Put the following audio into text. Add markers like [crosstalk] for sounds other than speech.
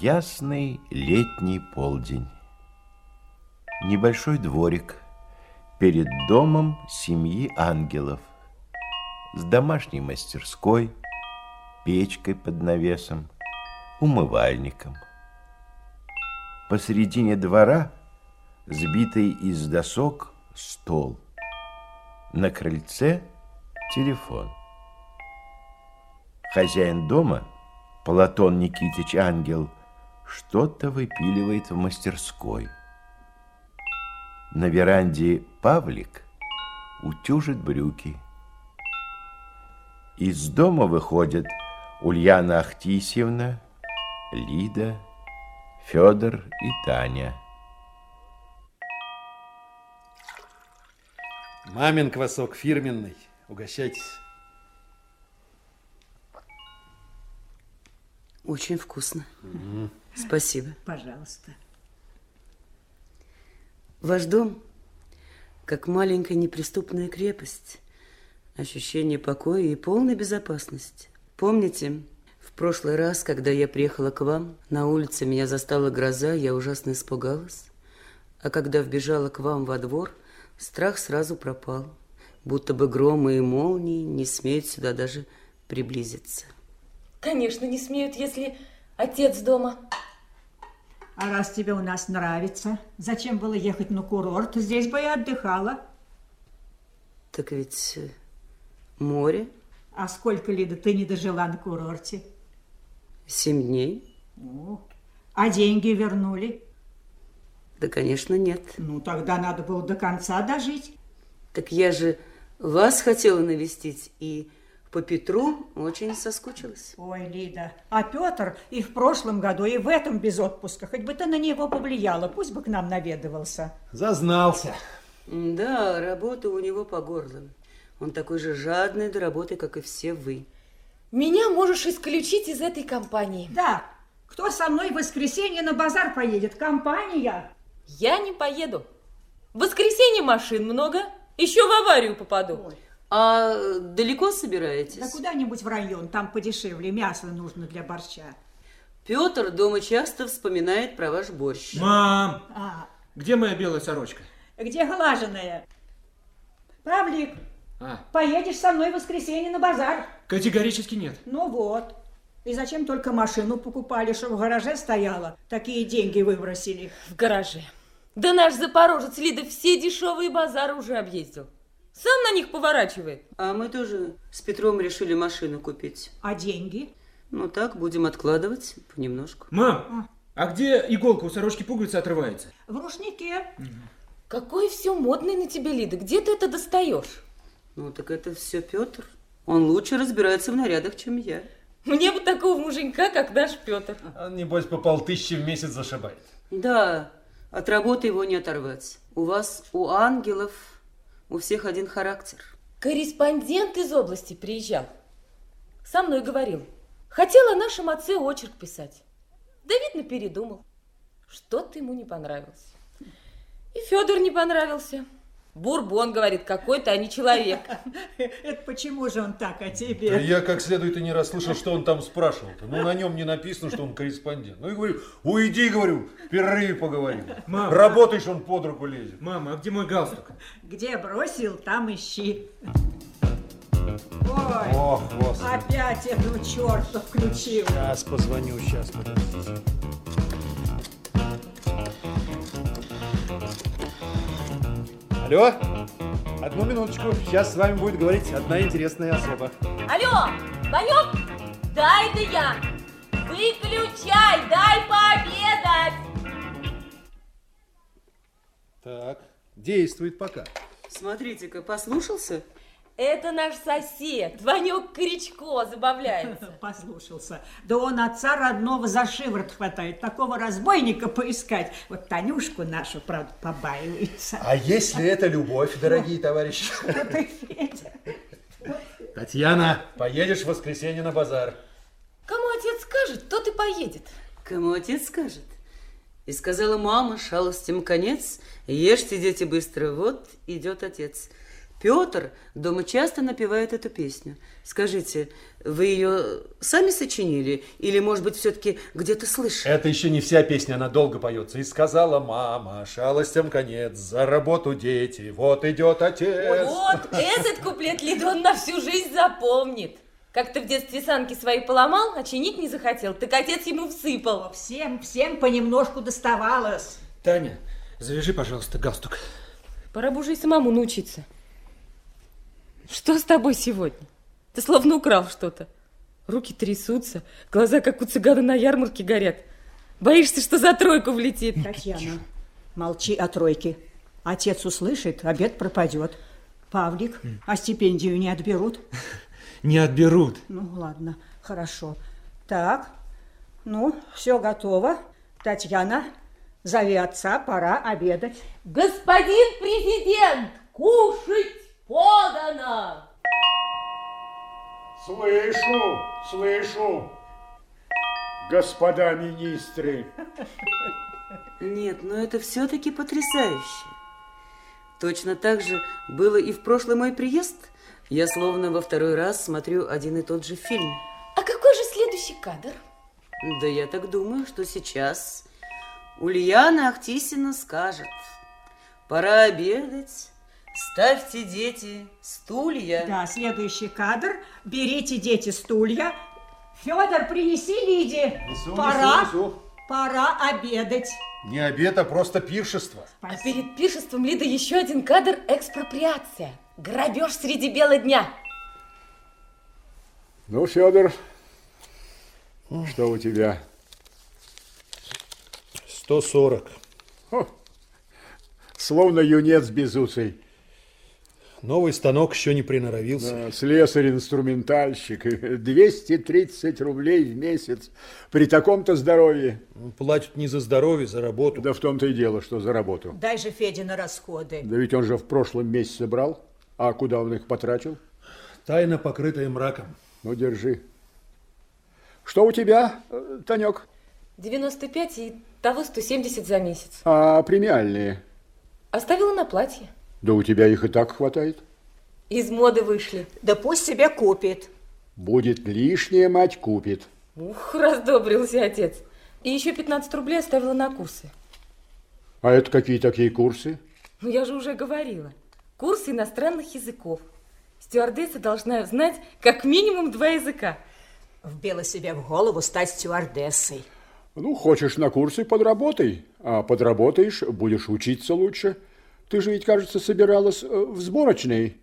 Ясный летний полдень. Небольшой дворик перед домом семьи ангелов с домашней мастерской, печкой под навесом, умывальником. Посередине двора сбитый из досок стол. На крыльце телефон. Хозяин дома, Платон Никитич Ангел, что-то выпиливает в мастерской. На веранде Павлик утюжит брюки. Из дома выходят Ульяна Ахтисьевна, Лида, Федор и Таня. Мамин квасок фирменный. Угощайтесь. Очень вкусно. Угу. Спасибо. Пожалуйста. Ваш дом как маленькая неприступная крепость. Ощущение покоя и полной безопасности. Помните, в прошлый раз, когда я приехала к вам, на улице меня застала гроза, я ужасно испугалась. А когда вбежала к вам во двор, страх сразу пропал. Будто бы громы и молнии не смеют сюда даже приблизиться. Конечно, не смеют, если отец дома. А раз тебе у нас нравится, зачем было ехать на курорт? Здесь бы и отдыхала. Так ведь э, море. А сколько, Лида, ты не дожила на курорте? Семь дней. О, а деньги вернули? Да, конечно, нет. Ну, тогда надо было до конца дожить. Так я же вас хотела навестить и по Петру очень соскучилась. Ой, Лида, а Петр и в прошлом году, и в этом без отпуска. Хоть бы ты на него повлияла, пусть бы к нам наведывался. Зазнался. Да, работа у него по горло. Он такой же жадный до работы, как и все вы. Меня можешь исключить из этой компании. Да, кто со мной в воскресенье на базар поедет? Компания. Я не поеду. В воскресенье машин много, еще в аварию попаду. Ой. А далеко собираетесь? Да куда-нибудь в район, там подешевле, мясо нужно для борща. Петр дома часто вспоминает про ваш борщ. Мам, а. где моя белая сорочка? Где глаженная? Павлик, а. поедешь со мной в воскресенье на базар? Категорически нет. Ну вот. И зачем только машину покупали, чтобы в гараже стояла? Такие деньги выбросили. В гараже. Да наш запорожец Лида все дешевые базары уже объездил. Сам на них поворачивает. А мы тоже с Петром решили машину купить. А деньги? Ну так, будем откладывать понемножку. Мам, а, а где иголка у сорочки пуговицы отрывается? В рушнике. Угу. Какой все модный на тебе, Лида. Где ты это достаешь? Ну так это все Петр. Он лучше разбирается в нарядах, чем я. Мне бы такого муженька, как наш Петр. Он, небось, по полтыщи в месяц зашибает. Да, от работы его не оторвать. У вас, у ангелов, у всех один характер. Корреспондент из области приезжал. Со мной говорил. Хотел о нашем отце очерк писать. Да, видно, передумал. Что-то ему не понравилось. И Федор не понравился. Бурбон, говорит, какой-то, а не человек. [laughs] Это почему же он так о тебе? Да я как следует и не расслышал, что он там спрашивал-то. Ну, на нем не написано, что он корреспондент. Ну, и говорю, уйди, говорю, в перерыве поговорим. Мама. Работаешь, он под руку лезет. Мама, а где мой галстук? Где бросил, там ищи. Ой, Ох, опять эту черту включил. Сейчас позвоню, сейчас, подождите. Алло, одну минуточку. Сейчас с вами будет говорить одна интересная особа. Алло, Ванек, да, это я. Выключай, дай пообедать. Так, действует пока. Смотрите-ка, послушался? Это наш сосед, Ванек Корячко, забавляется. [laughs] Послушался. Да он отца родного за шиворот хватает. Такого разбойника поискать. Вот Танюшку нашу, правда, побаивается. А если это любовь, дорогие товарищи? [laughs] ты, Федя. Татьяна, поедешь в воскресенье на базар. Кому отец скажет, тот и поедет. Кому отец скажет? И сказала мама, шалостям конец, ешьте, дети, быстро. Вот идет отец. Петр дома часто напевает эту песню. Скажите, вы ее сами сочинили? Или, может быть, все-таки где-то слышали? Это еще не вся песня, она долго поется. И сказала мама, шалостям конец, за работу дети, вот идет отец. Вот этот куплет Лида он на всю жизнь запомнит. Как-то в детстве санки свои поломал, а чинить не захотел, так отец ему всыпал. Всем, всем понемножку доставалось. Таня, завяжи, пожалуйста, галстук. Пора бы уже и самому научиться. Что с тобой сегодня? Ты словно украл что-то. Руки трясутся, глаза, как у цыгана на ярмарке, горят. Боишься, что за тройку влетит? Татьяна, молчи о тройке. Отец услышит, обед пропадет. Павлик, а стипендию не отберут? [laughs] Не отберут. Ну, ладно, хорошо. Так, ну, все готово. Татьяна, зови отца, пора обедать. Господин президент, кушать подано! Слышу, слышу, господа министры. Нет, но это все-таки потрясающе. Точно так же было и в прошлый мой приезд. Я словно во второй раз смотрю один и тот же фильм. А какой же следующий кадр? Да я так думаю, что сейчас Ульяна Ахтисина скажет. Пора обедать. Ставьте, дети, стулья. Да, следующий кадр. Берите, дети, стулья. Федор, принеси Лиде. Несу, пора, несу, несу. пора обедать. Не обед, а просто пиршество. А перед пиршеством Лида еще один кадр экспроприация. Грабеж среди бела дня. Ну, Федор, что у тебя? 140. Хо, словно юнец безусый. Новый станок еще не приноровился. Да, Слесарь-инструментальщик. [laughs] 230 рублей в месяц. При таком-то здоровье. Платят не за здоровье, за работу. Да в том-то и дело, что за работу. Дай же Феде на расходы. Да ведь он же в прошлом месяце брал. А куда он их потратил? Тайна, покрытая мраком. Ну, держи. Что у тебя, э, Танек? 95 и того 170 за месяц. А премиальные? Оставила на платье. Да у тебя их и так хватает. Из моды вышли. Да пусть себе купит. Будет лишнее, мать купит. Ух, раздобрился отец. И еще 15 рублей оставила на курсы. А это какие такие курсы? Ну, я же уже говорила. Курсы иностранных языков. Стюардесса должна знать как минимум два языка. Вбила себе в голову стать стюардессой. Ну, хочешь на курсы, подработай. А подработаешь, будешь учиться лучше. Ты же ведь, кажется, собиралась э, в сборочной.